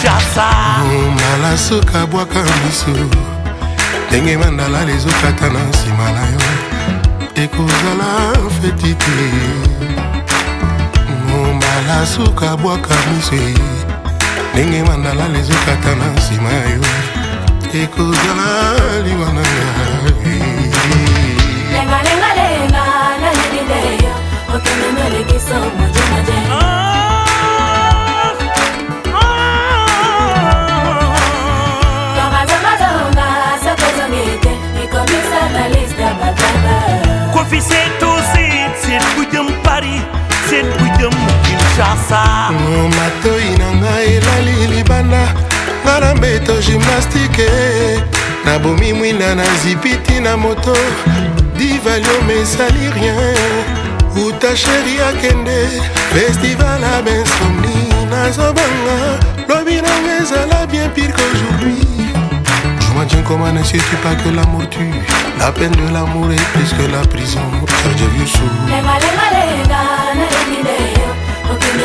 kinshasa omala soka bwaka miso ndenge mandalala ezokata na nsima na yo ekozala feti te omala soka bwaka miso ndenge mandalala ezokata na nsima ya yo ekozala liwananga kinshasa oh, matoi na ngai elali libanda nga na mbeto gimnastike nabomi mwinda na zipiti na moto divaliome esali rien uta sheri akende festival a bensomni nazobanga lobi nanga ezala bien pire qu'aujourd'hui maintiens comme un tu pas que l'amour tue La peine de l'amour est plus que la prison Sergio Youssou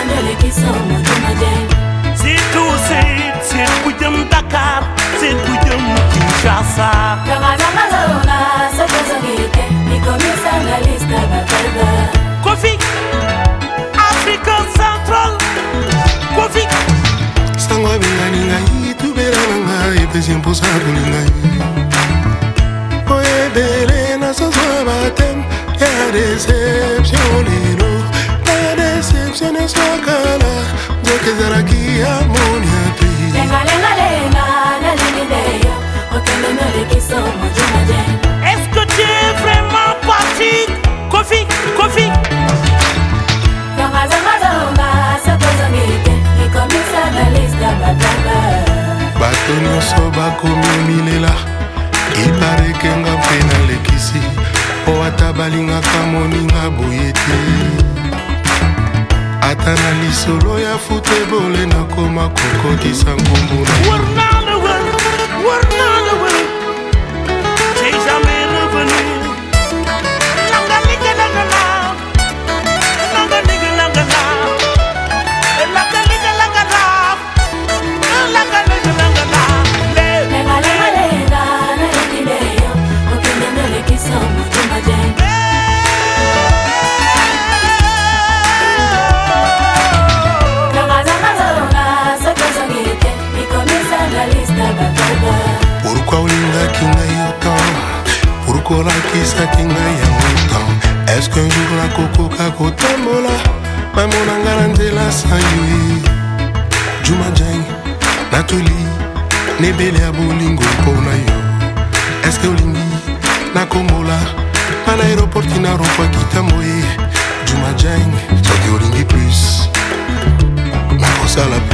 ndolekisa motema te lista kofi central kofi na lisolo ya fute ebole nakoma kokotisa nkumbuna nalobaki na yo tan pourko olakisaki ngai yango tan eske jour nakokoka kotambola mamonanga na nzela sayoe juma jang natoli nebele ya bolingo mpona yo eske olingi nakombola nga na aéroporti naropaki ntango ye juma jang soki olingi plus nakosala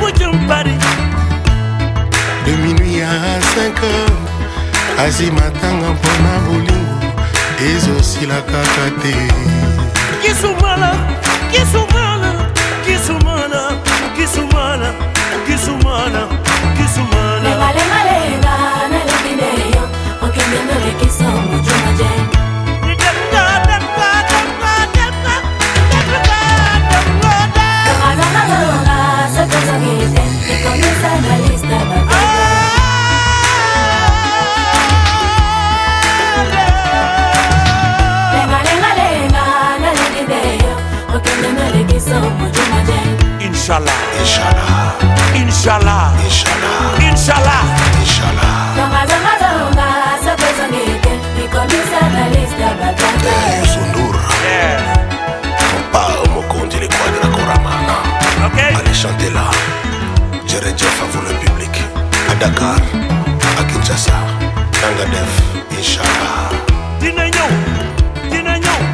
bujumbari de minuit à 5 heures azimatanga mpona bolingo ezosilaka kate kisumala kisum Inch'Allah. Inch'Allah. Inch'Allah. Inch'Allah. Inch'Allah. Inch'Allah. chanter là. vous le public. Dakar, à Kinshasa, Inch'Allah.